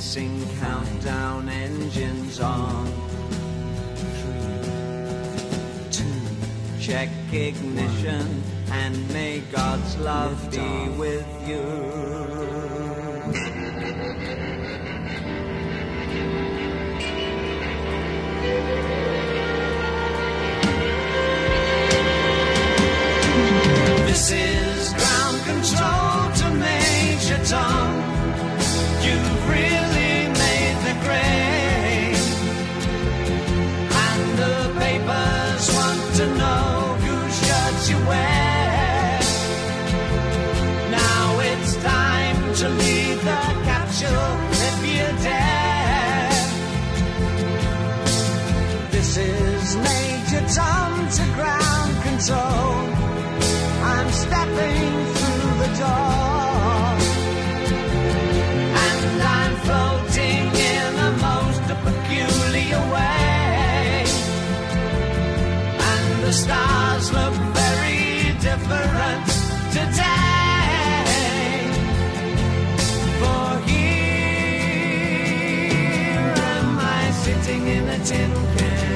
Countdown engines on. Three, two. Check ignition and may God's love be with you. This is very today. For here am I sitting in a tin can.